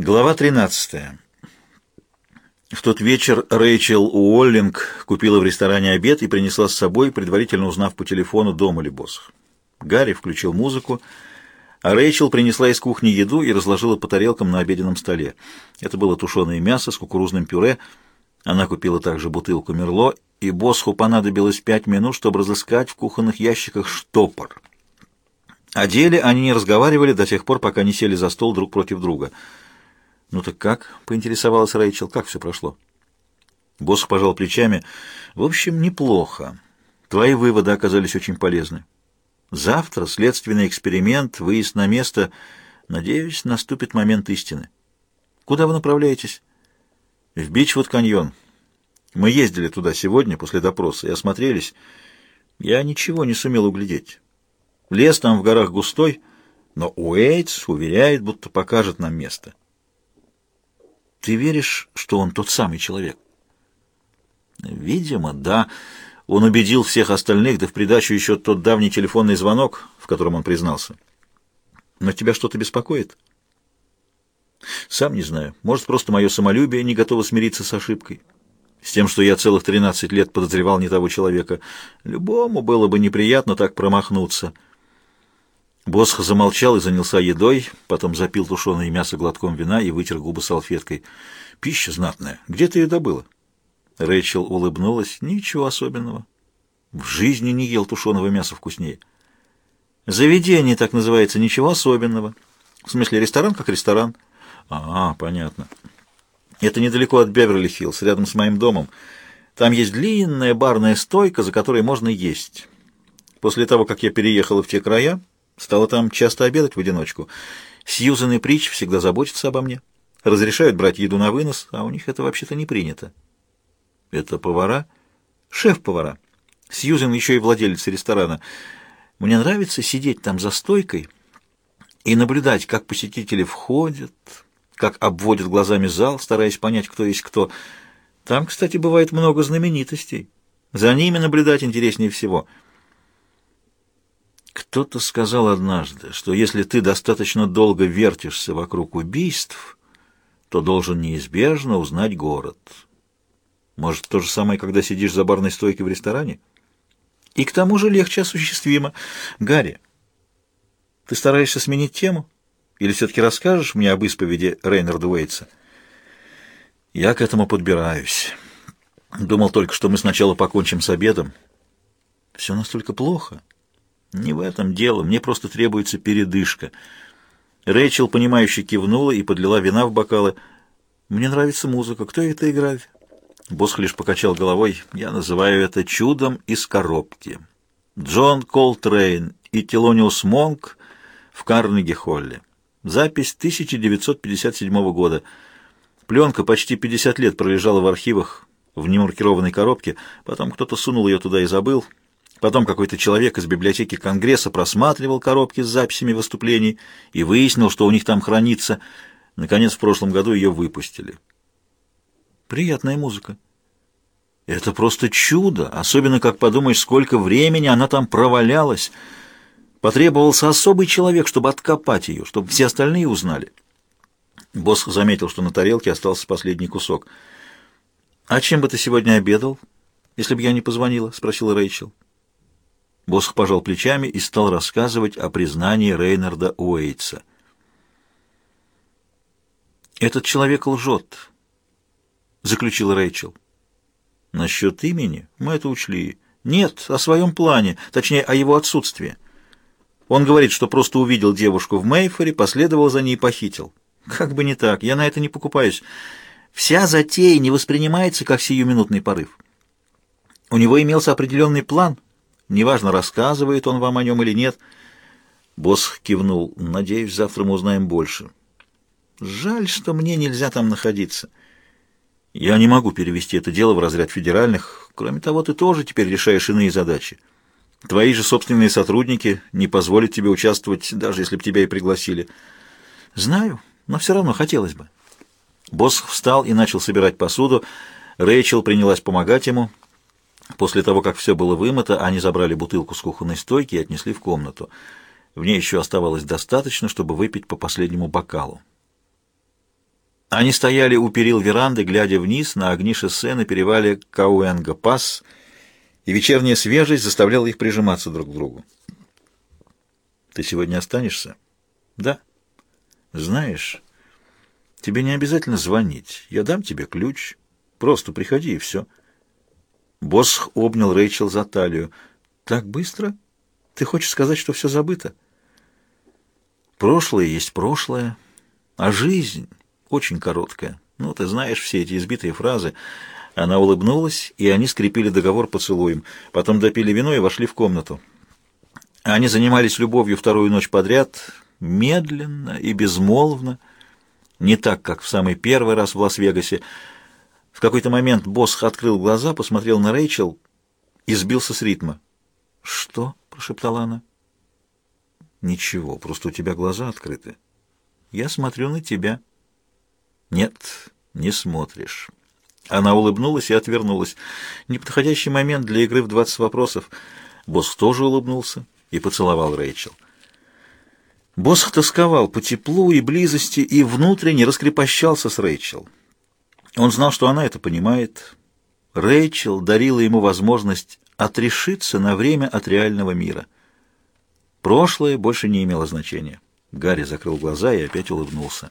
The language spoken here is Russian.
Глава 13. В тот вечер Рэйчел Уоллинг купила в ресторане обед и принесла с собой, предварительно узнав по телефону, дома ли босс. Гарри включил музыку, а Рэйчел принесла из кухни еду и разложила по тарелкам на обеденном столе. Это было тушеное мясо с кукурузным пюре. Она купила также бутылку Мерло, и Босху понадобилось пять минут, чтобы разыскать в кухонных ящиках штопор. О деле они не разговаривали до тех пор, пока не сели за стол друг против друга — «Ну так как?» — поинтересовалась Рэйчел. «Как все прошло?» Босс пожал плечами. «В общем, неплохо. Твои выводы оказались очень полезны. Завтра следственный эксперимент, выезд на место. Надеюсь, наступит момент истины. Куда вы направляетесь?» «В Бичвуд-каньон. Мы ездили туда сегодня после допроса и осмотрелись. Я ничего не сумел углядеть. Лес там в горах густой, но Уэйтс уверяет, будто покажет нам место». Ты веришь, что он тот самый человек? Видимо, да. Он убедил всех остальных, да в придачу еще тот давний телефонный звонок, в котором он признался. Но тебя что-то беспокоит? Сам не знаю. Может, просто мое самолюбие не готово смириться с ошибкой. С тем, что я целых 13 лет подозревал не того человека. Любому было бы неприятно так промахнуться. Босх замолчал и занялся едой, потом запил тушеное мясо глотком вина и вытер губы салфеткой. «Пища знатная. Где ты ее добыла?» Рэйчел улыбнулась. «Ничего особенного. В жизни не ел тушеного мяса вкуснее». «Заведение так называется. Ничего особенного. В смысле, ресторан как ресторан». «А, понятно. Это недалеко от Беверли-Хиллз, рядом с моим домом. Там есть длинная барная стойка, за которой можно есть. После того, как я переехала в те края, Стала там часто обедать в одиночку. Сьюзен и Притч всегда заботятся обо мне. Разрешают брать еду на вынос, а у них это вообще-то не принято. Это повара? Шеф-повара. Сьюзен еще и владелица ресторана. Мне нравится сидеть там за стойкой и наблюдать, как посетители входят, как обводят глазами зал, стараясь понять, кто есть кто. Там, кстати, бывает много знаменитостей. За ними наблюдать интереснее всего — кто-то сказал однажды, что если ты достаточно долго вертишься вокруг убийств, то должен неизбежно узнать город. Может, то же самое, когда сидишь за барной стойкой в ресторане? И к тому же легче осуществимо. Гарри, ты стараешься сменить тему? Или все-таки расскажешь мне об исповеди Рейнарда Уэйтса? Я к этому подбираюсь. Думал только, что мы сначала покончим с обедом. Все настолько плохо. «Не в этом дело. Мне просто требуется передышка». Рэйчел, понимающе кивнула и подлила вина в бокалы. «Мне нравится музыка. Кто это играет?» Босх лишь покачал головой. «Я называю это чудом из коробки. Джон Колтрейн и Телониус Монк в Карнеги-Холле. Запись 1957 года. Пленка почти 50 лет пролежала в архивах в немаркированной коробке. Потом кто-то сунул ее туда и забыл». Потом какой-то человек из библиотеки Конгресса просматривал коробки с записями выступлений и выяснил, что у них там хранится. Наконец, в прошлом году ее выпустили. Приятная музыка. Это просто чудо, особенно как подумаешь, сколько времени она там провалялась. Потребовался особый человек, чтобы откопать ее, чтобы все остальные узнали. Босс заметил, что на тарелке остался последний кусок. «А чем бы ты сегодня обедал, если бы я не позвонила?» — спросила Рэйчел. Босх пожал плечами и стал рассказывать о признании Рейнарда Уэйтса. «Этот человек лжет», — заключил Рэйчел. «Насчет имени мы это учли. Нет, о своем плане, точнее, о его отсутствии. Он говорит, что просто увидел девушку в Мейфоре, последовал за ней и похитил. Как бы не так, я на это не покупаюсь. Вся затея не воспринимается как сиюминутный порыв. У него имелся определенный план — Неважно, рассказывает он вам о нем или нет. Босс кивнул. Надеюсь, завтра мы узнаем больше. Жаль, что мне нельзя там находиться. Я не могу перевести это дело в разряд федеральных. Кроме того, ты тоже теперь решаешь иные задачи. Твои же собственные сотрудники не позволят тебе участвовать, даже если бы тебя и пригласили. Знаю, но все равно хотелось бы. Босс встал и начал собирать посуду. Рэйчел принялась помогать ему. После того, как все было вымыто, они забрали бутылку с кухонной стойки и отнесли в комнату. В ней еще оставалось достаточно, чтобы выпить по последнему бокалу. Они стояли у перил веранды, глядя вниз на огни шоссе на перевале Кауэнга-Пасс, и вечерняя свежесть заставляла их прижиматься друг к другу. «Ты сегодня останешься?» «Да». «Знаешь, тебе не обязательно звонить. Я дам тебе ключ. Просто приходи, и все». Босх обнял Рэйчел за талию. «Так быстро? Ты хочешь сказать, что все забыто?» «Прошлое есть прошлое, а жизнь очень короткая. Ну, ты знаешь все эти избитые фразы». Она улыбнулась, и они скрепили договор поцелуем. Потом допили вино и вошли в комнату. Они занимались любовью вторую ночь подряд, медленно и безмолвно, не так, как в самый первый раз в Лас-Вегасе. В какой-то момент Босх открыл глаза, посмотрел на Рэйчел и сбился с ритма. «Что?» — прошептала она. «Ничего, просто у тебя глаза открыты. Я смотрю на тебя». «Нет, не смотришь». Она улыбнулась и отвернулась. Неподходящий момент для игры в двадцать вопросов. Босх тоже улыбнулся и поцеловал Рэйчел. Босх тосковал по теплу и близости и внутренне раскрепощался с Рэйчел. Он знал, что она это понимает. Рэйчел дарила ему возможность отрешиться на время от реального мира. Прошлое больше не имело значения. Гарри закрыл глаза и опять улыбнулся.